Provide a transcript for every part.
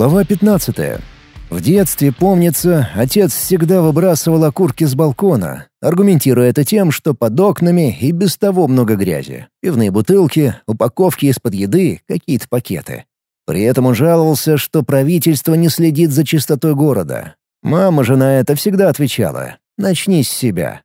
Глава 15. В детстве, помнится, отец всегда выбрасывал окурки с балкона, аргументируя это тем, что под окнами и без того много грязи. Пивные бутылки, упаковки из-под еды, какие-то пакеты. При этом он жаловался, что правительство не следит за чистотой города. Мама же на это всегда отвечала «начни с себя».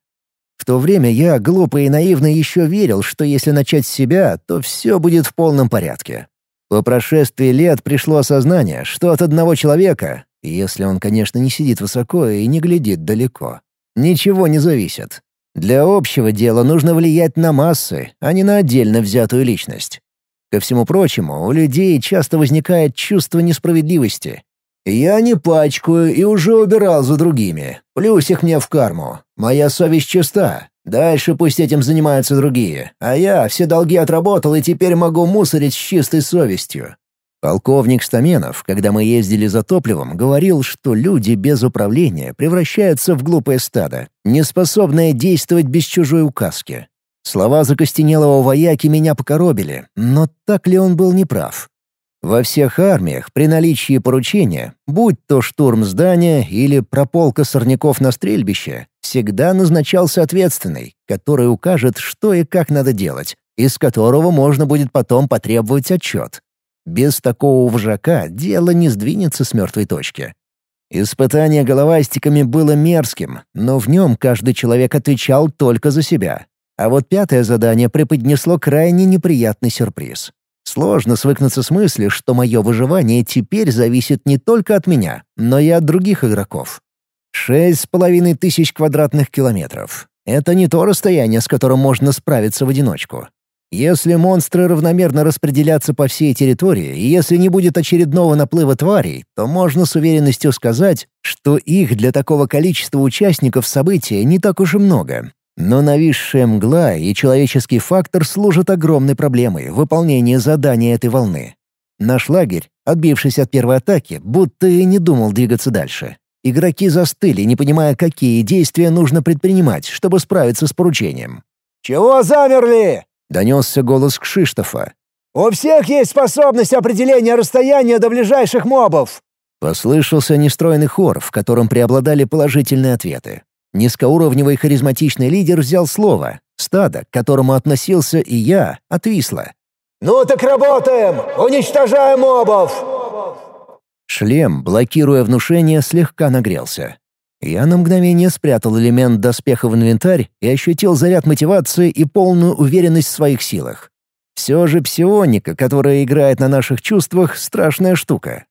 В то время я, глупо и наивно, еще верил, что если начать с себя, то все будет в полном порядке. По прошествии лет пришло осознание, что от одного человека, если он, конечно, не сидит высоко и не глядит далеко, ничего не зависит. Для общего дела нужно влиять на массы, а не на отдельно взятую личность. Ко всему прочему, у людей часто возникает чувство несправедливости. «Я не пачкаю и уже убирал за другими. Плюс их мне в карму. Моя совесть чиста. Дальше пусть этим занимаются другие, а я все долги отработал и теперь могу мусорить с чистой совестью. Полковник Стаменов, когда мы ездили за топливом, говорил, что люди без управления превращаются в глупое стадо, неспособное действовать без чужой указки. Слова закостенелого вояки меня покоробили, но так ли он был неправ? Во всех армиях при наличии поручения, будь то штурм здания или прополка сорняков на стрельбище, всегда назначался ответственный, который укажет, что и как надо делать, из которого можно будет потом потребовать отчет. Без такого вожака дело не сдвинется с мертвой точки. Испытание головастиками было мерзким, но в нем каждый человек отвечал только за себя. А вот пятое задание преподнесло крайне неприятный сюрприз. Сложно свыкнуться с мыслью, что мое выживание теперь зависит не только от меня, но и от других игроков. Шесть с половиной тысяч квадратных километров. Это не то расстояние, с которым можно справиться в одиночку. Если монстры равномерно распределятся по всей территории, и если не будет очередного наплыва тварей, то можно с уверенностью сказать, что их для такого количества участников события не так уж и много, но нависшая мгла и человеческий фактор служат огромной проблемой в выполнении задания этой волны. Наш лагерь, отбившись от первой атаки, будто и не думал двигаться дальше. Игроки застыли, не понимая, какие действия нужно предпринимать, чтобы справиться с поручением. «Чего замерли?» — донесся голос Кшиштофа. «У всех есть способность определения расстояния до ближайших мобов!» Послышался нестройный хор, в котором преобладали положительные ответы. Низкоуровневый харизматичный лидер взял слово. Стадо, к которому относился и я, отвисло. «Ну так работаем! Уничтожаем мобов!» Шлем, блокируя внушение, слегка нагрелся. Я на мгновение спрятал элемент доспеха в инвентарь и ощутил заряд мотивации и полную уверенность в своих силах. Все же псионика, которая играет на наших чувствах, страшная штука.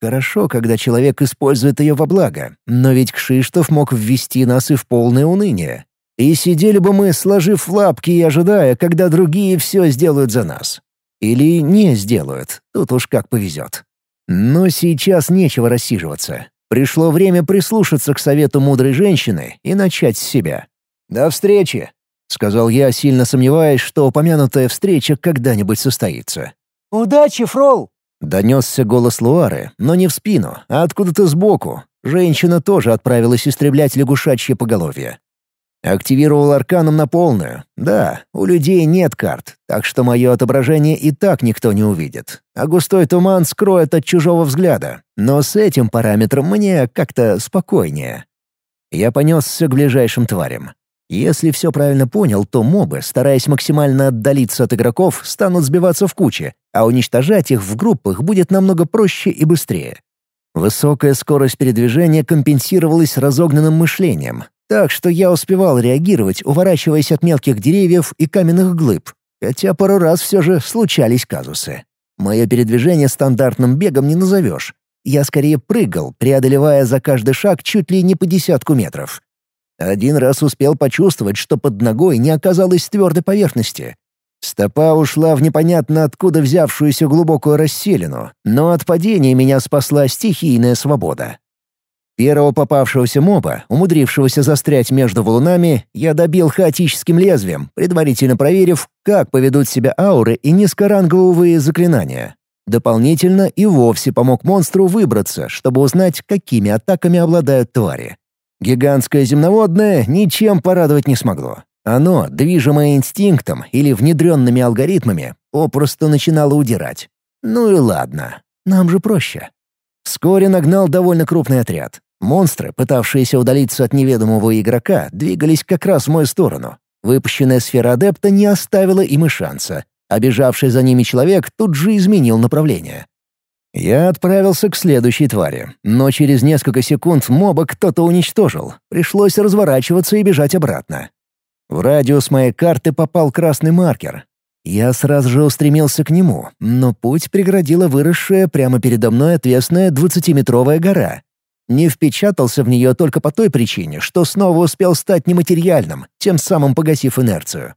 Хорошо, когда человек использует ее во благо, но ведь Кшиштов мог ввести нас и в полное уныние. И сидели бы мы, сложив лапки и ожидая, когда другие все сделают за нас. Или не сделают, тут уж как повезет. Но сейчас нечего рассиживаться. Пришло время прислушаться к совету мудрой женщины и начать с себя. «До встречи!» — сказал я, сильно сомневаясь, что упомянутая встреча когда-нибудь состоится. «Удачи, Фрол!» Донесся голос Луары, но не в спину, а откуда-то сбоку. Женщина тоже отправилась истреблять лягушачье поголовье. Активировал арканом на полную. Да, у людей нет карт, так что мое отображение и так никто не увидит. А густой туман скроет от чужого взгляда. Но с этим параметром мне как-то спокойнее. Я понесся к ближайшим тварям. Если все правильно понял, то мобы, стараясь максимально отдалиться от игроков, станут сбиваться в кучи, а уничтожать их в группах будет намного проще и быстрее. Высокая скорость передвижения компенсировалась разогнанным мышлением, так что я успевал реагировать, уворачиваясь от мелких деревьев и каменных глыб, хотя пару раз все же случались казусы. Мое передвижение стандартным бегом не назовешь. Я скорее прыгал, преодолевая за каждый шаг чуть ли не по десятку метров. Один раз успел почувствовать, что под ногой не оказалось твердой поверхности. Стопа ушла в непонятно откуда взявшуюся глубокую расселину, но от падения меня спасла стихийная свобода. Первого попавшегося моба, умудрившегося застрять между валунами, я добил хаотическим лезвием, предварительно проверив, как поведут себя ауры и низкоранговые заклинания. Дополнительно и вовсе помог монстру выбраться, чтобы узнать, какими атаками обладают твари. Гигантское земноводное ничем порадовать не смогло. Оно, движимое инстинктом или внедренными алгоритмами, попросту начинало удирать. Ну и ладно, нам же проще. Вскоре нагнал довольно крупный отряд. Монстры, пытавшиеся удалиться от неведомого игрока, двигались как раз в мою сторону. Выпущенная сфера адепта не оставила им и шанса. Обежавший за ними человек тут же изменил направление. Я отправился к следующей твари, но через несколько секунд моба кто-то уничтожил. Пришлось разворачиваться и бежать обратно. В радиус моей карты попал красный маркер. Я сразу же устремился к нему, но путь преградила выросшая прямо передо мной отвесная двадцатиметровая гора. Не впечатался в нее только по той причине, что снова успел стать нематериальным, тем самым погасив инерцию.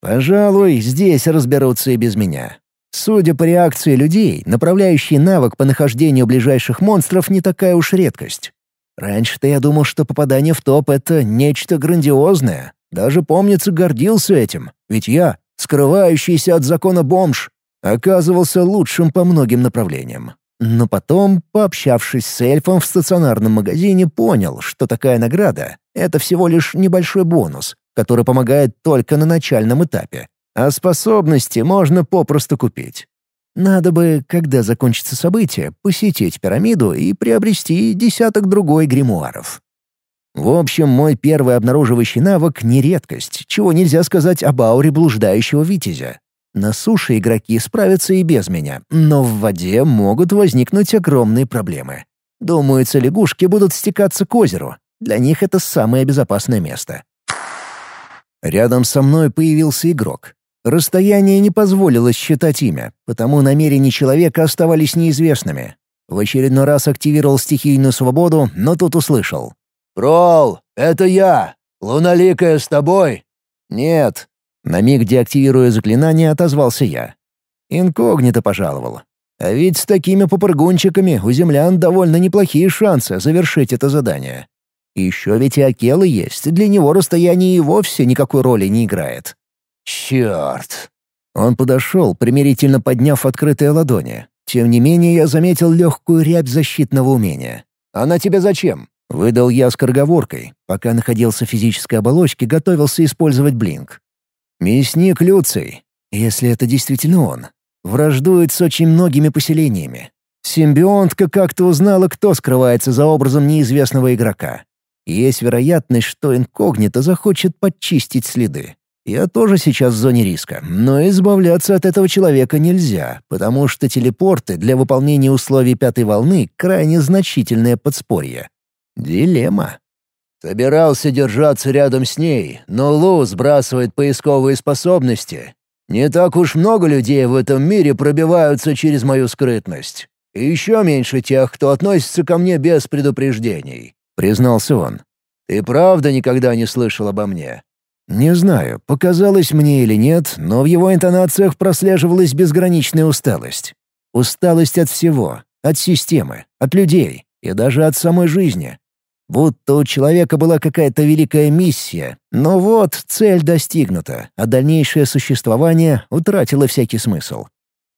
Пожалуй, здесь разберутся и без меня. Судя по реакции людей, направляющий навык по нахождению ближайших монстров не такая уж редкость. Раньше-то я думал, что попадание в топ — это нечто грандиозное. Даже, помнится, гордился этим. Ведь я, скрывающийся от закона бомж, оказывался лучшим по многим направлениям. Но потом, пообщавшись с эльфом в стационарном магазине, понял, что такая награда — это всего лишь небольшой бонус, который помогает только на начальном этапе. А способности можно попросту купить. Надо бы, когда закончится событие, посетить пирамиду и приобрести десяток другой гримуаров. В общем, мой первый обнаруживающий навык — не редкость, чего нельзя сказать об ауре блуждающего витязя. На суше игроки справятся и без меня, но в воде могут возникнуть огромные проблемы. Думается, лягушки будут стекаться к озеру. Для них это самое безопасное место. Рядом со мной появился игрок. Расстояние не позволило считать имя, потому намерения человека оставались неизвестными. В очередной раз активировал стихийную свободу, но тут услышал. «Кролл, это я! Луналикая с тобой?» «Нет». На миг деактивируя заклинание, отозвался я. Инкогнито пожаловал. А ведь с такими попрыгунчиками у землян довольно неплохие шансы завершить это задание. еще ведь и Акела есть, для него расстояние и вовсе никакой роли не играет. «Черт!» Он подошел, примирительно подняв открытые ладони. Тем не менее, я заметил легкую рябь защитного умения. «Она тебе зачем?» — выдал я скороговоркой. Пока находился в физической оболочке, готовился использовать блинк. «Мясник Люций, если это действительно он, враждует с очень многими поселениями. Симбионтка как-то узнала, кто скрывается за образом неизвестного игрока. Есть вероятность, что инкогнито захочет подчистить следы. Я тоже сейчас в зоне риска, но избавляться от этого человека нельзя, потому что телепорты для выполнения условий пятой волны — крайне значительное подспорье. Дилемма. Собирался держаться рядом с ней, но Лу сбрасывает поисковые способности. Не так уж много людей в этом мире пробиваются через мою скрытность. И еще меньше тех, кто относится ко мне без предупреждений», — признался он. «Ты правда никогда не слышал обо мне?» Не знаю, показалось мне или нет, но в его интонациях прослеживалась безграничная усталость. Усталость от всего, от системы, от людей и даже от самой жизни. Будто у человека была какая-то великая миссия, но вот цель достигнута, а дальнейшее существование утратило всякий смысл.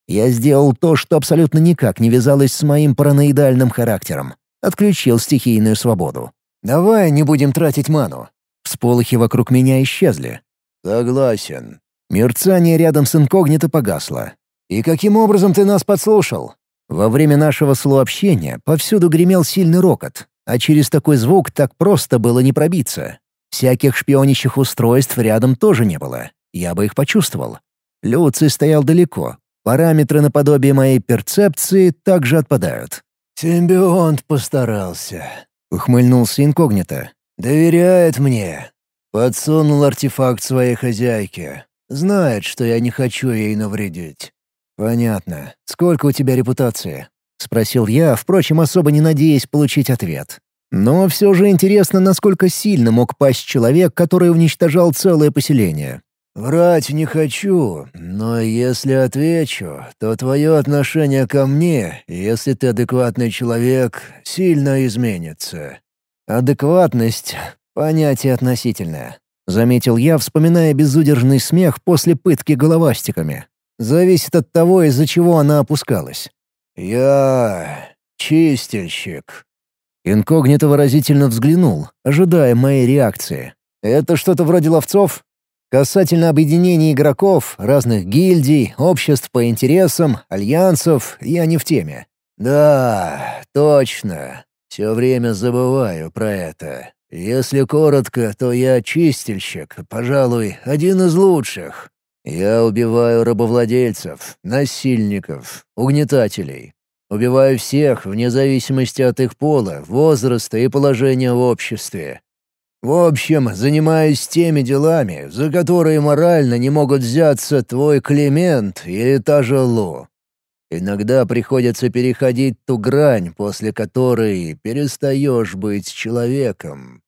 Я сделал то, что абсолютно никак не вязалось с моим параноидальным характером. Отключил стихийную свободу. «Давай не будем тратить ману. Всполохи вокруг меня исчезли. «Согласен». Мерцание рядом с инкогнито погасло. «И каким образом ты нас подслушал?» Во время нашего слообщения повсюду гремел сильный рокот, а через такой звук так просто было не пробиться. Всяких шпионящих устройств рядом тоже не было. Я бы их почувствовал. Люций стоял далеко. Параметры наподобие моей перцепции также отпадают. «Симбионт постарался», — ухмыльнулся инкогнито. «Доверяет мне. Подсунул артефакт своей хозяйке. Знает, что я не хочу ей навредить». «Понятно. Сколько у тебя репутации?» — спросил я, впрочем, особо не надеясь получить ответ. Но все же интересно, насколько сильно мог пасть человек, который уничтожал целое поселение. «Врать не хочу, но если отвечу, то твое отношение ко мне, если ты адекватный человек, сильно изменится. «Адекватность — понятие относительное», — заметил я, вспоминая безудержный смех после пытки головастиками. «Зависит от того, из-за чего она опускалась». «Я... чистильщик». Инкогнито выразительно взглянул, ожидая моей реакции. «Это что-то вроде ловцов?» Касательно объединения игроков, разных гильдий, обществ по интересам, альянсов, я не в теме. «Да, точно. Все время забываю про это. Если коротко, то я чистильщик, пожалуй, один из лучших. Я убиваю рабовладельцев, насильников, угнетателей. Убиваю всех, вне зависимости от их пола, возраста и положения в обществе. В общем, занимаюсь теми делами, за которые морально не могут взяться твой Климент или та же Лу. Иногда приходится переходить ту грань, после которой перестаешь быть человеком.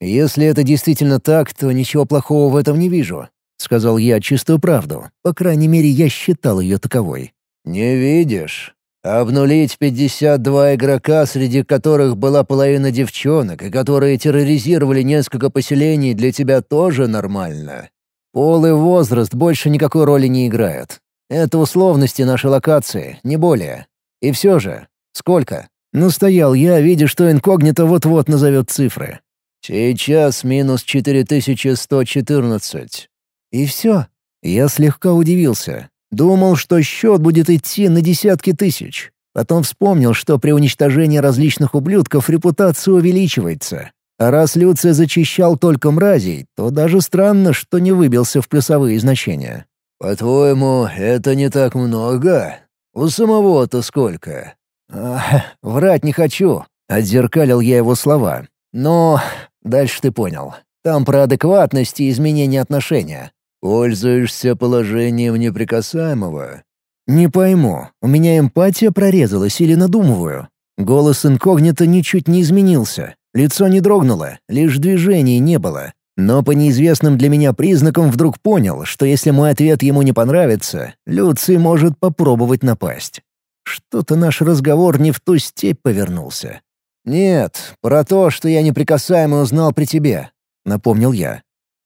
«Если это действительно так, то ничего плохого в этом не вижу», — сказал я чистую правду. По крайней мере, я считал ее таковой. «Не видишь? Обнулить 52 игрока, среди которых была половина девчонок, и которые терроризировали несколько поселений, для тебя тоже нормально?» «Пол и возраст больше никакой роли не играют. Это условности нашей локации, не более. И все же, сколько? Настоял я, видя, что инкогнито вот-вот назовет цифры. Сейчас минус 4114. И все. Я слегка удивился. Думал, что счет будет идти на десятки тысяч. Потом вспомнил, что при уничтожении различных ублюдков репутация увеличивается. А раз Люция зачищал только мразей, то даже странно, что не выбился в плюсовые значения. «По-твоему, это не так много? У самого-то сколько?» а, «Врать не хочу», — отзеркалил я его слова. «Но дальше ты понял. Там про адекватность и изменение отношения». «Пользуешься положением неприкасаемого?» «Не пойму, у меня эмпатия прорезалась или надумываю?» Голос инкогнито ничуть не изменился. Лицо не дрогнуло, лишь движений не было. Но по неизвестным для меня признакам вдруг понял, что если мой ответ ему не понравится, Люций может попробовать напасть. Что-то наш разговор не в ту степь повернулся. «Нет, про то, что я неприкасаемый узнал при тебе», — напомнил я.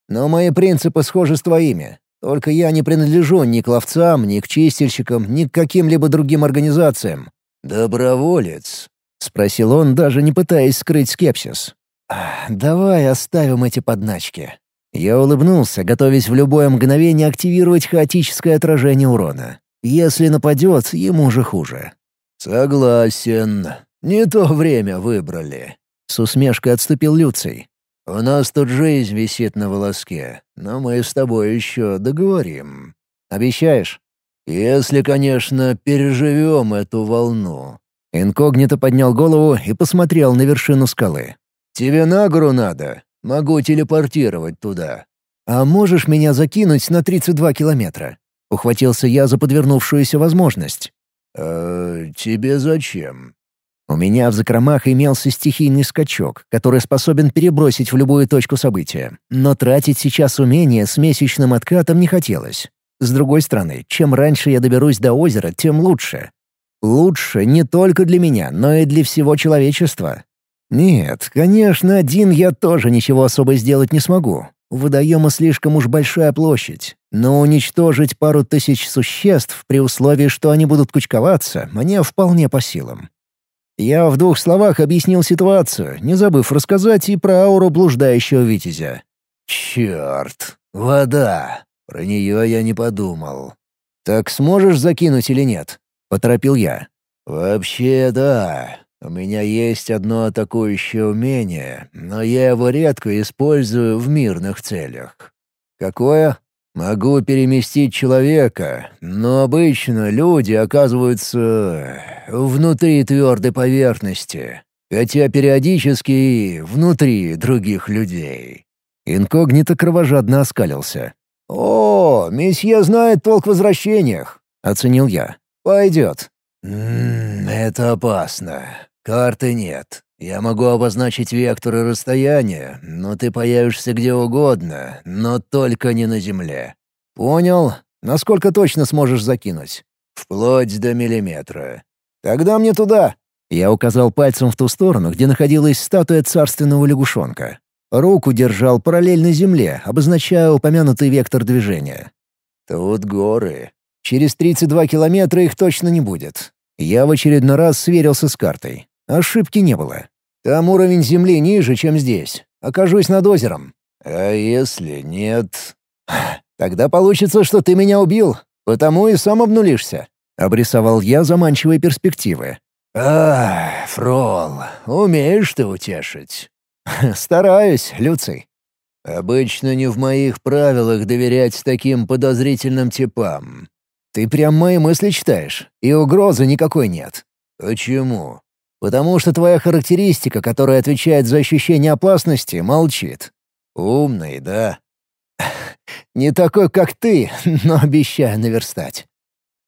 «Но мои принципы схожи с твоими. Только я не принадлежу ни к ловцам, ни к чистильщикам, ни к каким-либо другим организациям». «Доброволец?» — спросил он, даже не пытаясь скрыть скепсис. «Давай оставим эти подначки». Я улыбнулся, готовясь в любое мгновение активировать хаотическое отражение урона. Если нападет, ему же хуже. «Согласен. Не то время выбрали». С усмешкой отступил Люций. «У нас тут жизнь висит на волоске, но мы с тобой еще договорим». «Обещаешь?» «Если, конечно, переживем эту волну». Инкогнито поднял голову и посмотрел на вершину скалы. «Тебе на гору надо. Могу телепортировать туда». «А можешь меня закинуть на 32 километра?» Ухватился я за подвернувшуюся возможность. «Э, тебе зачем?» У меня в закромах имелся стихийный скачок, который способен перебросить в любую точку события. Но тратить сейчас умение с месячным откатом не хотелось. С другой стороны, чем раньше я доберусь до озера, тем лучше. Лучше не только для меня, но и для всего человечества. Нет, конечно, один я тоже ничего особо сделать не смогу. У водоема слишком уж большая площадь. Но уничтожить пару тысяч существ при условии, что они будут кучковаться, мне вполне по силам. Я в двух словах объяснил ситуацию, не забыв рассказать и про ауру блуждающего витязя. «Черт! Вода! Про нее я не подумал». «Так сможешь закинуть или нет?» — поторопил я. «Вообще да. У меня есть одно атакующее умение, но я его редко использую в мирных целях. Какое? Могу переместить человека, но обычно люди оказываются внутри твердой поверхности, хотя периодически и внутри других людей. Инкогнито кровожадно оскалился. «О, месье знает толк в возвращениях», — оценил я. «Пойдет». «М -м, «Это опасно. «Карты нет. Я могу обозначить вектор и расстояние, но ты появишься где угодно, но только не на Земле». «Понял. Насколько точно сможешь закинуть?» «Вплоть до миллиметра». «Тогда мне туда». Я указал пальцем в ту сторону, где находилась статуя царственного лягушонка. Руку держал параллельно Земле, обозначая упомянутый вектор движения. «Тут горы. Через 32 километра их точно не будет». Я в очередной раз сверился с картой. Ошибки не было. Там уровень земли ниже, чем здесь. Окажусь над озером. А если нет? Тогда получится, что ты меня убил, потому и сам обнулишься. Обрисовал я заманчивые перспективы. «Ах, Фрол, умеешь ты утешить?» «Стараюсь, Люций». «Обычно не в моих правилах доверять таким подозрительным типам». «Ты прям мои мысли читаешь, и угрозы никакой нет». «Почему?» «Потому что твоя характеристика, которая отвечает за ощущение опасности, молчит». «Умный, да?» «Не такой, как ты, но обещаю наверстать».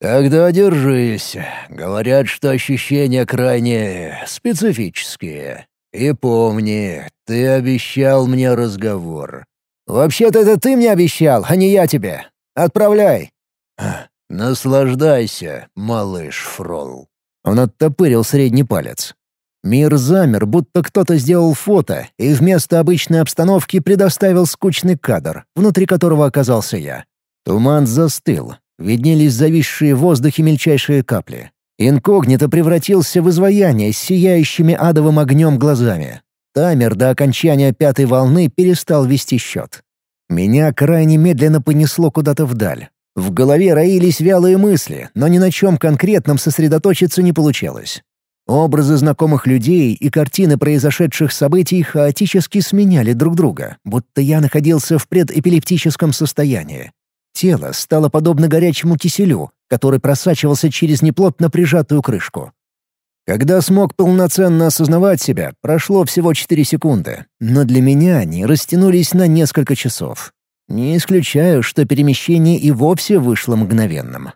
«Тогда держись. Говорят, что ощущения крайне специфические. И помни, ты обещал мне разговор». «Вообще-то это ты мне обещал, а не я тебе. Отправляй». «Наслаждайся, малыш Фрол». Он оттопырил средний палец. Мир замер, будто кто-то сделал фото и вместо обычной обстановки предоставил скучный кадр, внутри которого оказался я. Туман застыл, виднелись зависшие в воздухе мельчайшие капли. Инкогнито превратился в изваяние с сияющими адовым огнем глазами. Таймер до окончания пятой волны перестал вести счет. Меня крайне медленно понесло куда-то вдаль. В голове роились вялые мысли, но ни на чем конкретном сосредоточиться не получалось. Образы знакомых людей и картины произошедших событий хаотически сменяли друг друга, будто я находился в предэпилептическом состоянии. Тело стало подобно горячему киселю, который просачивался через неплотно прижатую крышку. Когда смог полноценно осознавать себя, прошло всего 4 секунды, но для меня они растянулись на несколько часов. Не исключаю, что перемещение и вовсе вышло мгновенным.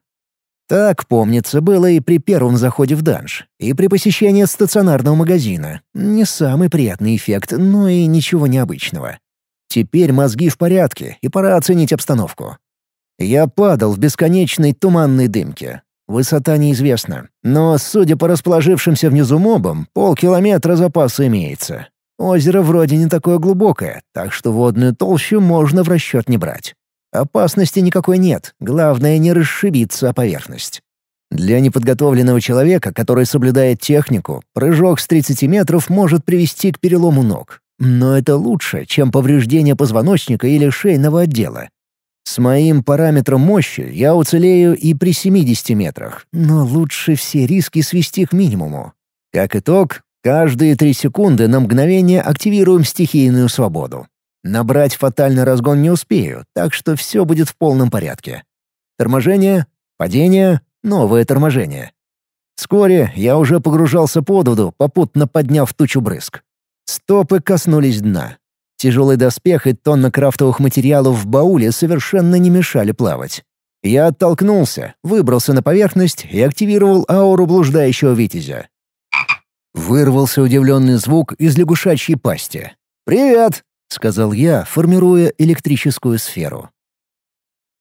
Так, помнится, было и при первом заходе в данж, и при посещении стационарного магазина. Не самый приятный эффект, но и ничего необычного. Теперь мозги в порядке, и пора оценить обстановку. Я падал в бесконечной туманной дымке. Высота неизвестна, но, судя по расположившимся внизу мобам, полкилометра запаса имеется. Озеро вроде не такое глубокое, так что водную толщу можно в расчет не брать. Опасности никакой нет, главное не расшибиться о поверхность. Для неподготовленного человека, который соблюдает технику, прыжок с 30 метров может привести к перелому ног. Но это лучше, чем повреждение позвоночника или шейного отдела. С моим параметром мощи я уцелею и при 70 метрах, но лучше все риски свести к минимуму. Как итог, каждые 3 секунды на мгновение активируем стихийную свободу. Набрать фатальный разгон не успею, так что все будет в полном порядке. Торможение, падение, новое торможение. Вскоре я уже погружался под воду, попутно подняв тучу брызг. Стопы коснулись дна. Тяжелый доспех и тонна крафтовых материалов в бауле совершенно не мешали плавать. Я оттолкнулся, выбрался на поверхность и активировал ауру блуждающего витязя. Вырвался удивленный звук из лягушачьей пасти. «Привет!» — сказал я, формируя электрическую сферу.